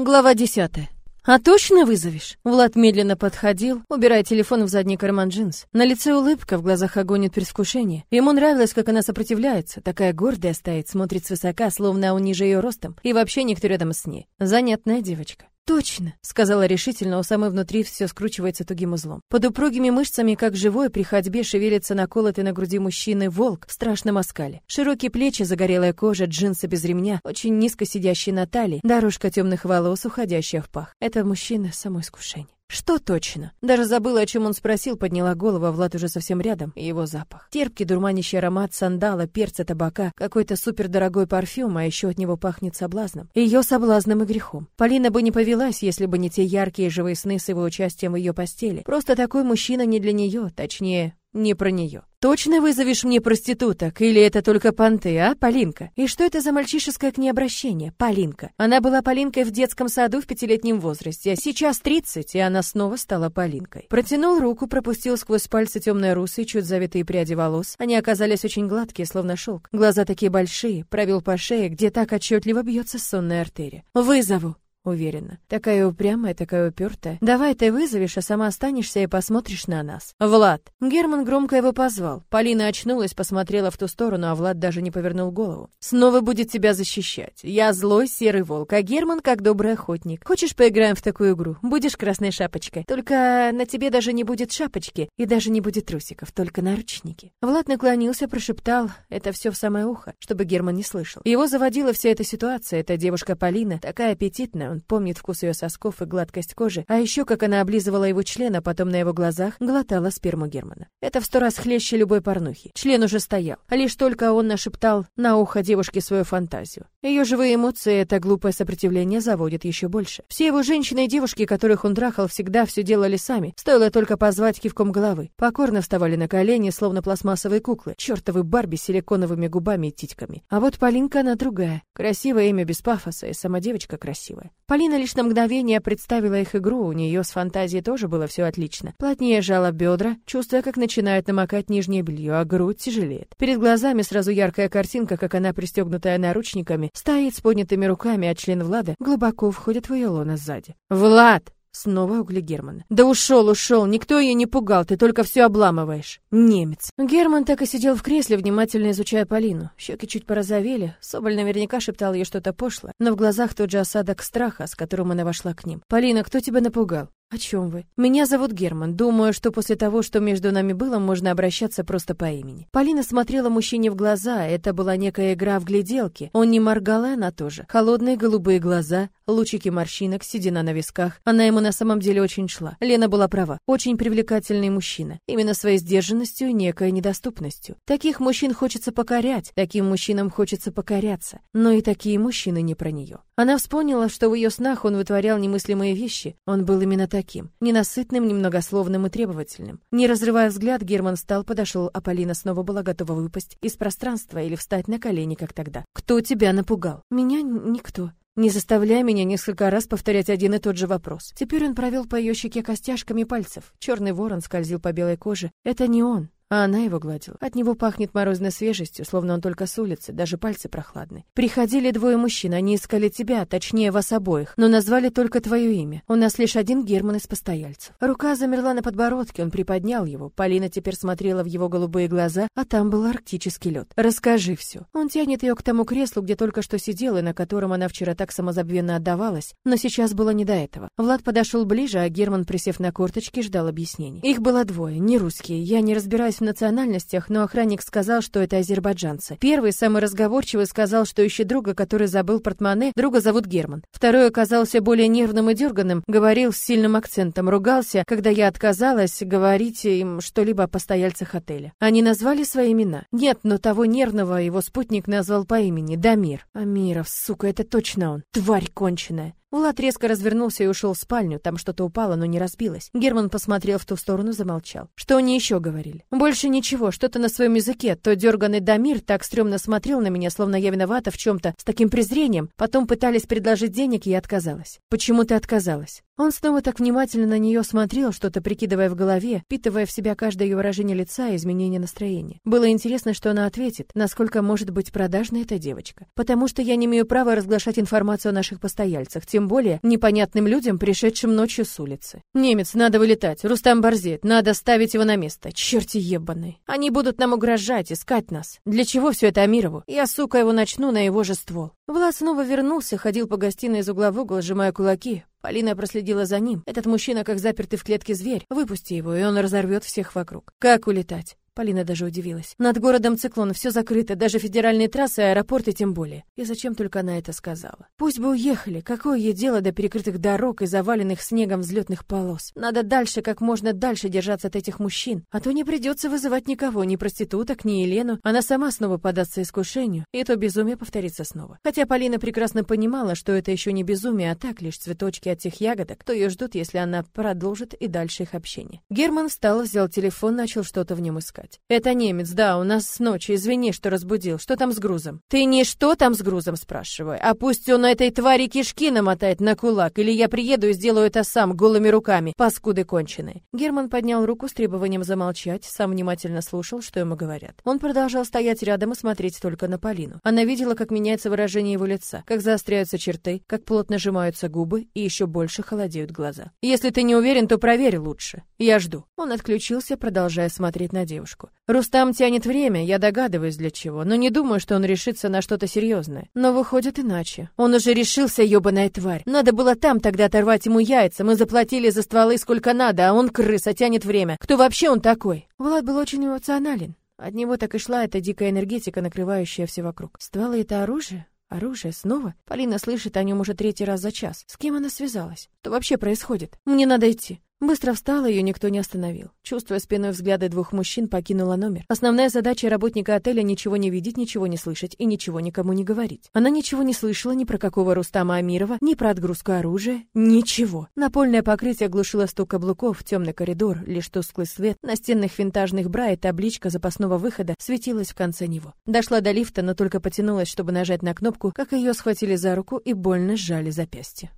Глава десятая. «А точно вызовешь?» Влад медленно подходил, убирая телефон в задний карман джинс. На лице улыбка, в глазах огонь от предвкушения. Ему нравилось, как она сопротивляется, такая гордая стоит, смотрит свысока, словно он ниже ее ростом, и вообще никто рядом с ней. Занятная девочка. «Точно», — сказала решительно, у самой внутри все скручивается тугим узлом. Под упругими мышцами, как живой, при ходьбе шевелится наколотый на груди мужчины волк в страшном оскале. Широкие плечи, загорелая кожа, джинсы без ремня, очень низко сидящие на талии, дорожка темных волос, уходящая в пах. Это мужчина — само искушение. Что точно? Даже забыла, о чем он спросил, подняла голову, а Влад уже совсем рядом, и его запах. Терпкий, дурманящий аромат сандала, перца, табака, какой-то супердорогой парфюм, а еще от него пахнет соблазном. Ее соблазном и грехом. Полина бы не повелась, если бы не те яркие живые сны с его участием в ее постели. Просто такой мужчина не для нее, точнее, не про нее. Точно вызовешь мне проституток? Или это только понты, а, Полинка? И что это за мальчишеское к ней обращение? Полинка. Она была Полинкой в детском саду в пятилетнем возрасте, а сейчас тридцать, и она снова стала Полинкой. Протянул руку, пропустил сквозь пальцы темные русые, чуть завитые пряди волос. Они оказались очень гладкие, словно шелк. Глаза такие большие, провел по шее, где так отчетливо бьется сонная артерия. «Вызову!» Уверенно. Такая упрямая, такая упертая. Давай ты вызовешь, а сама останешься и посмотришь на нас. Влад. Герман громко его позвал. Полина очнулась, посмотрела в ту сторону, а Влад даже не повернул голову. Снова будет тебя защищать. Я злой серый волк, а Герман как добрый охотник. Хочешь поиграем в такую игру? Будешь красной шапочкой. Только на тебе даже не будет шапочки и даже не будет трусиков, только наручники. Влад наклонился, прошептал это все в самое ухо, чтобы Герман не слышал. Его заводила вся эта ситуация. Эта девушка Полина, такая аппетитная, он помнит вкус ее сосков и гладкость кожи, а еще как она облизывала его член, а потом на его глазах глотала сперму Германа. Это в сто раз хлеще любой порнухи. Член уже стоял, а лишь только он нашептал на ухо девушке свою фантазию. Ее живые эмоции, это глупое сопротивление заводит еще больше. Все его женщины и девушки, которых он трахал, всегда все делали сами. Стоило только позвать кивком головы. Покорно вставали на колени, словно пластмассовые куклы. Чертовы Барби с силиконовыми губами и титьками. А вот Полинка, она другая. Красивое имя без пафоса, и сама девочка красивая. Полина лишь на мгновение представила их игру, у нее с фантазией тоже было все отлично. Плотнее жала бедра, чувствуя, как начинает намокать нижнее белье, а грудь тяжелеет. Перед глазами сразу яркая картинка, как она, пристегнутая наручниками, стоит с поднятыми руками, а член Влада глубоко входит в ее лоно сзади. «Влад!» Снова угли Германа. «Да ушел, ушел, никто ее не пугал, ты только все обламываешь». Немец. Герман так и сидел в кресле, внимательно изучая Полину. Щеки чуть порозовели, Соболь наверняка шептал ей что-то пошло, но в глазах тот же осадок страха, с которым она вошла к ним. «Полина, кто тебя напугал?» «О чем вы?» «Меня зовут Герман. Думаю, что после того, что между нами было, можно обращаться просто по имени». Полина смотрела мужчине в глаза. Это была некая игра в гляделки. Он не моргал, и она тоже. Холодные голубые глаза, лучики морщинок, седина на висках. Она ему на самом деле очень шла. Лена была права. Очень привлекательный мужчина. Именно своей сдержанностью и некой недоступностью. Таких мужчин хочется покорять. Таким мужчинам хочется покоряться. Но и такие мужчины не про нее. Она вспомнила, что в ее снах он вытворял немыслимые вещи. Он был именно таким ненасытным, немногословным и требовательным. Не разрывая взгляд, Герман встал, подошел, а Полина снова была готова выпасть из пространства или встать на колени, как тогда. «Кто тебя напугал?» «Меня никто», не заставляя меня несколько раз повторять один и тот же вопрос. Теперь он провел по ее щеке костяшками пальцев. Черный ворон скользил по белой коже. Это не он, а она его гладила. От него пахнет морозной свежестью, словно он только с улицы, даже пальцы прохладны. Приходили двое мужчин, они искали тебя, точнее вас обоих, но назвали только твое имя. У нас лишь один Герман из постояльцев. Рука замерла на подбородке, он приподнял его. Полина теперь смотрела в его голубые глаза, а там был арктический лед. Расскажи все. Он тянет ее к тому креслу, где только что сидела и на котором она вчера так самозабвенно отдавалась, но сейчас было не до этого. Влад подошел ближе, а Герман, присев на корточки, ждал объяснений. Их было двое, не русские. Я не разбираюсь в национальностях, но охранник сказал, что это азербайджанцы. Первый, самый разговорчивый, сказал, что ищет друга, который забыл портмоне. Друга зовут Герман. Второй оказался более нервным и дерганым, говорил с сильным акцентом, ругался, когда я отказалась говорить им что-либо о постояльцах отеля. Они назвали свои имена. Нет, но того нервного его спутник назвал по имени Дамир. Амиров, сука, это точно он. Тварь конченая. Влад резко развернулся и ушел в спальню. Там что-то упало, но не разбилось. Герман посмотрел в ту сторону, замолчал. Что они еще говорили? Больше ничего, что-то на своем языке. То дерганный Дамир так стрёмно смотрел на меня, словно я виновата в чем-то, с таким презрением. Потом пытались предложить денег, и я отказалась. Почему ты отказалась? Он снова так внимательно на нее смотрел, что-то прикидывая в голове, впитывая в себя каждое ее выражение лица и изменение настроения. Было интересно, что она ответит, насколько может быть продажной эта девочка. Потому что я не имею права разглашать информацию о наших постояльцах, тем более непонятным людям, пришедшим ночью с улицы. Немец, надо вылетать, Рустам борзеет, надо ставить его на место. Черти ебаный. Они будут нам угрожать, искать нас. Для чего все это Амирову? Я, сука, его начну на его же ствол. Влад снова вернулся, ходил по гостиной из угла в угол, сжимая кулаки. Полина проследила за ним. Этот мужчина, как запертый в клетке зверь. Выпусти его, и он разорвет всех вокруг. Как улетать? Полина даже удивилась. Над городом циклон, все закрыто, даже федеральные трассы, аэропорты тем более. И зачем только она это сказала? Пусть бы уехали, какое ей дело до перекрытых дорог и заваленных снегом взлетных полос? Надо дальше, как можно дальше держаться от этих мужчин, а то не придется вызывать никого, ни проституток, ни Елену. Она сама снова подастся искушению, и то безумие повторится снова. Хотя Полина прекрасно понимала, что это еще не безумие, а так лишь цветочки от тех ягодок, кто ее ждут, если она продолжит и дальше их общение. Герман встал, взял телефон, начал что-то в нем искать сказать. Это немец, да, у нас с ночи. Извини, что разбудил. Что там с грузом? Ты не что там с грузом, спрашиваю. А пусть он этой твари кишки намотает на кулак, или я приеду и сделаю это сам голыми руками, паскуды конченые. Герман поднял руку с требованием замолчать, сам внимательно слушал, что ему говорят. Он продолжал стоять рядом и смотреть только на Полину. Она видела, как меняется выражение его лица, как заостряются черты, как плотно сжимаются губы и еще больше холодеют глаза. Если ты не уверен, то проверь лучше. Я жду. Он отключился, продолжая смотреть на девушку девушку. Рустам тянет время, я догадываюсь для чего, но не думаю, что он решится на что-то серьезное. Но выходит иначе. Он уже решился, ёбаная тварь. Надо было там тогда оторвать ему яйца. Мы заплатили за стволы сколько надо, а он крыса, тянет время. Кто вообще он такой? Влад был очень эмоционален. От него так и шла эта дикая энергетика, накрывающая все вокруг. Стволы — это оружие? Оружие снова? Полина слышит о нем уже третий раз за час. С кем она связалась? Что вообще происходит? Мне надо идти. Быстро встала, ее никто не остановил. Чувствуя спиной взгляды двух мужчин, покинула номер. Основная задача работника отеля ничего не видеть, ничего не слышать и ничего никому не говорить. Она ничего не слышала ни про какого Рустама Амирова, ни про отгрузку оружия, ничего. Напольное покрытие глушило стук каблуков, темный коридор, лишь тусклый свет, настенных винтажных бра и табличка запасного выхода светилась в конце него. Дошла до лифта, но только потянулась, чтобы нажать на кнопку, как ее схватили за руку и больно сжали запястье.